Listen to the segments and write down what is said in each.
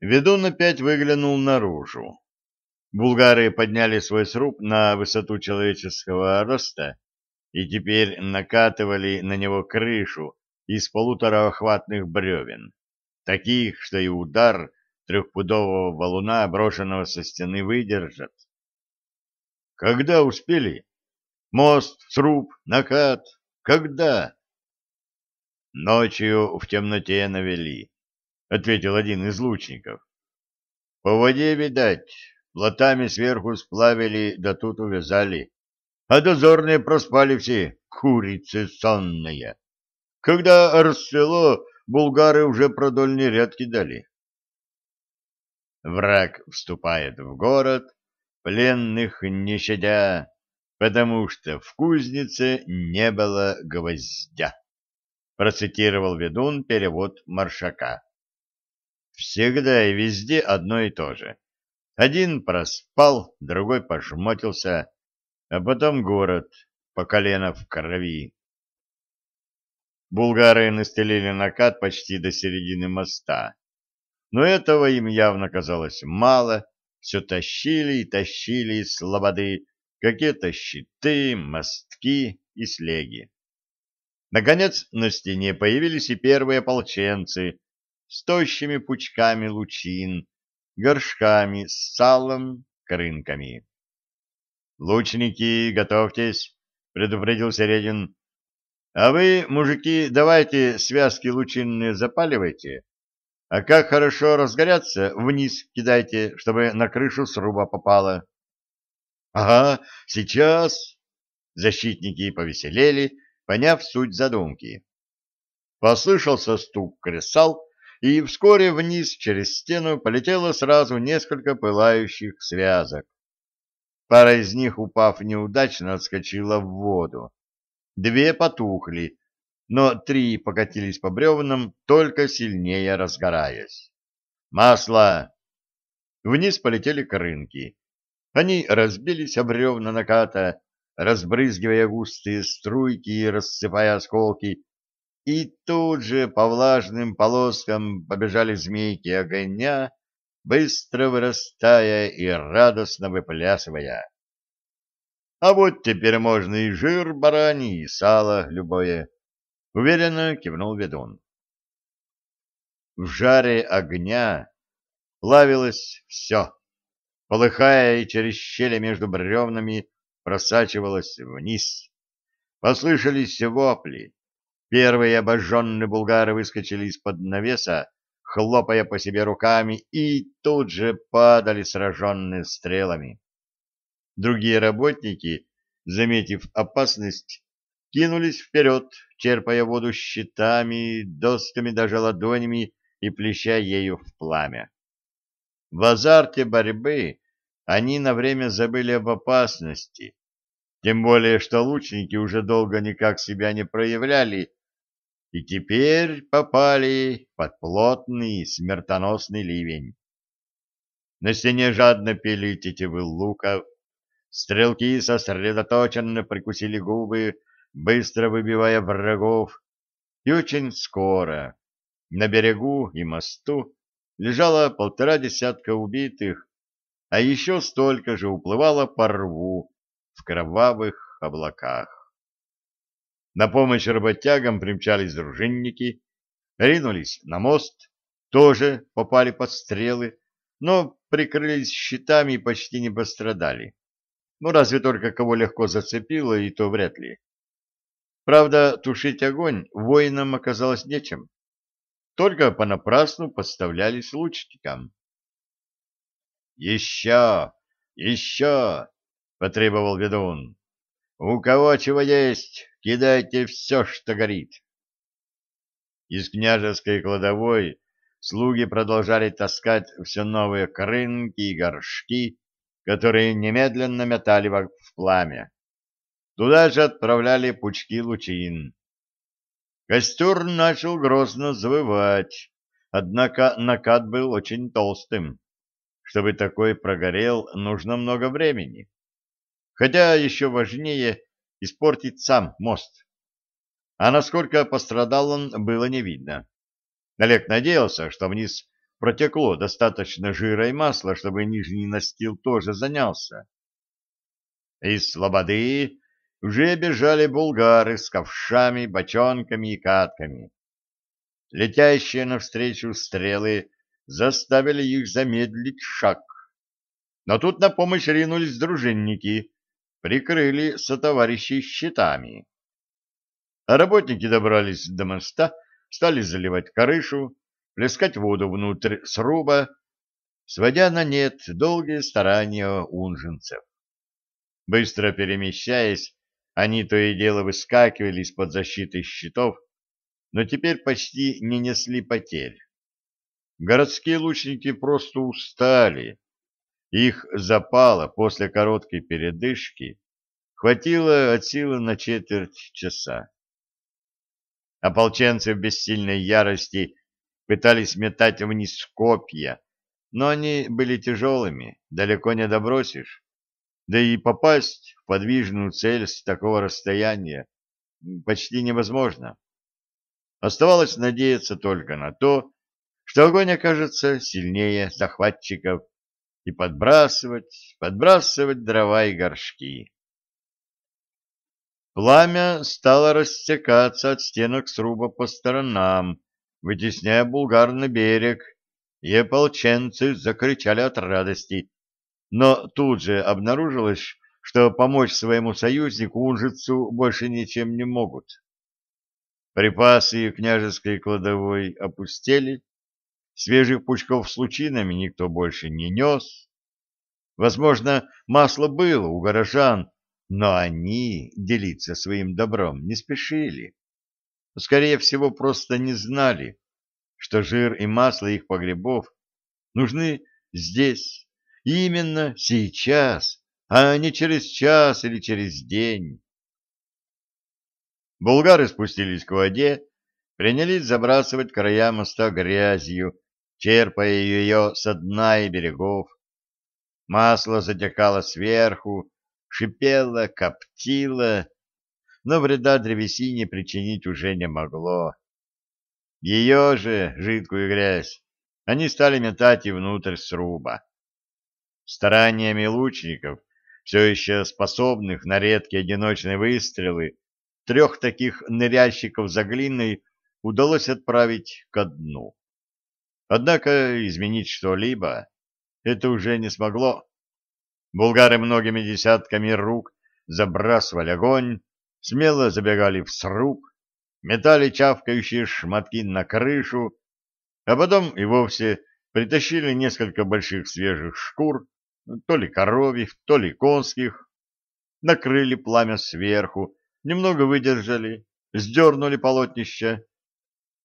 Ведун опять выглянул наружу. Булгары подняли свой сруб на высоту человеческого роста и теперь накатывали на него крышу из полутораохватных бревен, таких, что и удар трехпудового валуна, брошенного со стены, выдержат. Когда успели? Мост, сруб, накат. Когда? Ночью в темноте навели, — ответил один из лучников. По воде, видать, плотами сверху сплавили, да тут увязали. А дозорные проспали все, курицы сонные. Когда расцвело, булгары уже продольные ряд кидали. Враг вступает в город, пленных не щадя, потому что в кузнице не было гвоздя процитировал ведун перевод Маршака. Всегда и везде одно и то же. Один проспал, другой пошмотился, а потом город по колено в крови. Булгары настелили накат почти до середины моста. Но этого им явно казалось мало, все тащили и тащили из слободы какие-то щиты, мостки и слеги. Наконец на стене появились и первые ополченцы с тощими пучками лучин, горшками с салом, крынками. «Лучники, готовьтесь!» — предупредил Середин. «А вы, мужики, давайте связки лучинные запаливайте, а как хорошо разгорятся, вниз кидайте, чтобы на крышу сруба попало». «Ага, сейчас!» Защитники повеселели, поняв суть задумки. Послышался стук кресал, и вскоре вниз через стену полетело сразу несколько пылающих связок. Пара из них, упав неудачно, отскочила в воду. Две потухли, но три покатились по бревнам, только сильнее разгораясь. «Масло!» Вниз полетели крынки. Они разбились об бревна наката, разбрызгивая густые струйки и рассыпая осколки, и тут же по влажным полоскам побежали змейки огня, быстро вырастая и радостно выплясывая. А вот теперь можно и жир бараний, и сало любое, — уверенно кивнул ведун. В жаре огня плавилось все, полыхая и через щели между бревнами просачивалась вниз. Послышались вопли. Первые обожженные булгары выскочили из-под навеса, хлопая по себе руками, и тут же падали сраженные стрелами. Другие работники, заметив опасность, кинулись вперед, черпая воду щитами, досками, даже ладонями и плеща ею в пламя. В азарте борьбы они на время забыли об опасности, тем более что лучники уже долго никак себя не проявляли и теперь попали под плотный смертоносный ливень. На стене жадно пели тетивы луков, стрелки сосредоточенно прикусили губы, быстро выбивая врагов, и очень скоро на берегу и мосту лежало полтора десятка убитых, а еще столько же уплывало по рву в кровавых облаках. На помощь работягам примчались дружинники, ринулись на мост, тоже попали под стрелы, но прикрылись щитами и почти не пострадали. Ну, разве только кого легко зацепило, и то вряд ли. Правда, тушить огонь воинам оказалось нечем. Только понапрасну подставлялись лучникам. «Еще! Еще!» — потребовал ведун. «У кого чего есть, кидайте все, что горит». Из княжеской кладовой слуги продолжали таскать все новые крынки и горшки, которые немедленно метали в пламя. Туда же отправляли пучки лучин. Костер начал грозно завывать, однако накат был очень толстым. Чтобы такой прогорел, нужно много времени. Хотя еще важнее испортить сам мост. А насколько пострадал он, было не видно. Олег надеялся, что вниз протекло достаточно жира и масла, чтобы нижний настил тоже занялся. Из слободы уже бежали булгары с ковшами, бочонками и катками. Летящие навстречу стрелы заставили их замедлить шаг. Но тут на помощь ринулись дружинники, прикрыли сотоварищей щитами. А работники добрались до моста, стали заливать крышу, плескать воду внутрь сруба, сводя на нет долгие старания унженцев. Быстро перемещаясь, они то и дело выскакивали из-под защиты щитов, но теперь почти не несли потерь. Городские лучники просто устали. Их запало после короткой передышки хватило от силы на четверть часа. Ополченцы в бессильной ярости пытались метать вниз копья, но они были тяжелыми, далеко не добросишь. Да и попасть в подвижную цель с такого расстояния почти невозможно. Оставалось надеяться только на то, что огонь окажется сильнее захватчиков, и подбрасывать, подбрасывать дрова и горшки. Пламя стало растекаться от стенок сруба по сторонам, вытесняя булгар на берег, и ополченцы закричали от радости. Но тут же обнаружилось, что помочь своему союзнику Унжицу больше ничем не могут. Припасы княжеской кладовой опустели, свежих пучков с лучинами никто больше не нес. Возможно, масло было у горожан, но они делиться своим добром не спешили. Скорее всего, просто не знали, что жир и масло их погребов нужны здесь, именно сейчас, а не через час или через день. Булгары спустились к воде, принялись забрасывать края моста грязью, черпая ее со дна и берегов. Масло затекало сверху, шипело, коптило, но вреда древесине причинить уже не могло. Ее же, жидкую грязь, они стали метать и внутрь сруба. Стараниями лучников, все еще способных на редкие одиночные выстрелы, трех таких ныряльщиков за глиной удалось отправить ко дну. Однако изменить что-либо это уже не смогло. Булгары многими десятками рук забрасывали огонь, смело забегали в сруб, метали чавкающие шматки на крышу, а потом и вовсе притащили несколько больших свежих шкур, то ли коровьих, то ли конских, накрыли пламя сверху, немного выдержали, сдернули полотнище.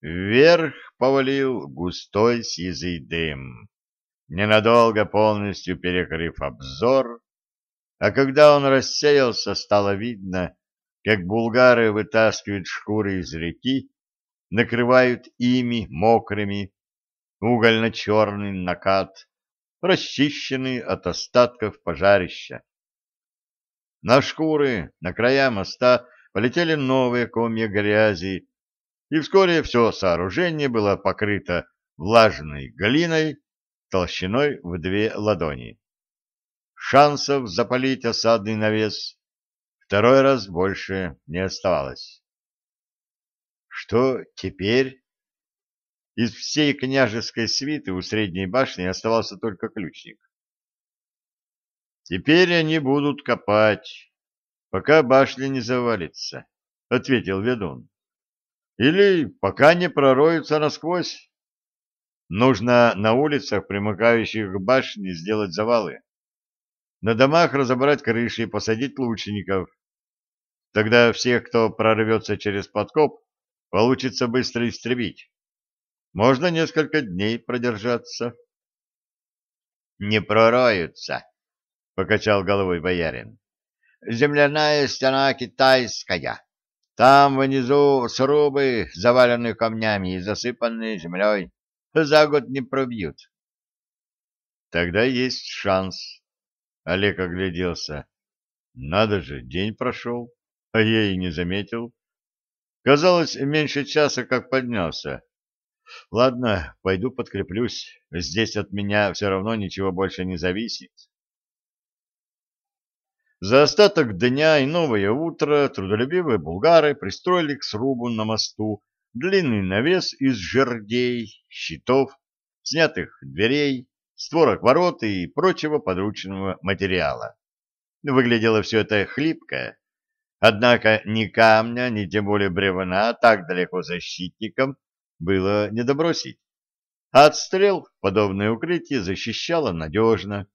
Вверх повалил густой сизый дым ненадолго полностью перекрыв обзор, а когда он рассеялся, стало видно, как булгары вытаскивают шкуры из реки, накрывают ими мокрыми, угольно-черный накат, расчищенный от остатков пожарища. На шкуры, на края моста полетели новые комья грязи, и вскоре все сооружение было покрыто влажной глиной, толщиной в две ладони. Шансов запалить осадный навес второй раз больше не оставалось. Что теперь? Из всей княжеской свиты у средней башни оставался только ключник. Теперь они будут копать, пока башня не завалится, — ответил ведун. Или пока не пророются насквозь. Нужно на улицах, примыкающих к башне, сделать завалы. На домах разобрать крыши и посадить лучников. Тогда всех, кто прорвется через подкоп, получится быстро истребить. Можно несколько дней продержаться. — Не пророются, — покачал головой боярин. — Земляная стена китайская. Там внизу срубы, заваленные камнями и засыпанные землей за год не пробьют. Тогда есть шанс. Олег огляделся. Надо же, день прошел, а я и не заметил. Казалось, меньше часа как поднялся. Ладно, пойду подкреплюсь. Здесь от меня все равно ничего больше не зависит. За остаток дня и новое утро трудолюбивые булгары пристроили к срубу на мосту длинный навес из жердей, щитов, снятых дверей, створок ворот и прочего подручного материала. Выглядело все это хлипко, однако ни камня, ни тем более бревна так далеко защитникам было не добросить. А отстрел подобное укрытие защищало надежно.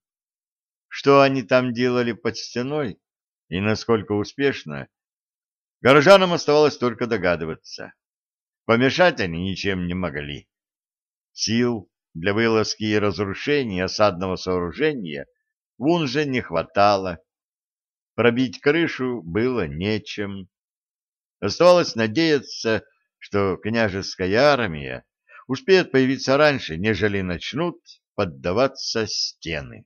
Что они там делали под стеной и насколько успешно, горожанам оставалось только догадываться. Помешать они ничем не могли. Сил для вылазки и разрушения осадного сооружения вон же не хватало. Пробить крышу было нечем. Оставалось надеяться, что княжеская армия успеет появиться раньше, нежели начнут поддаваться стены.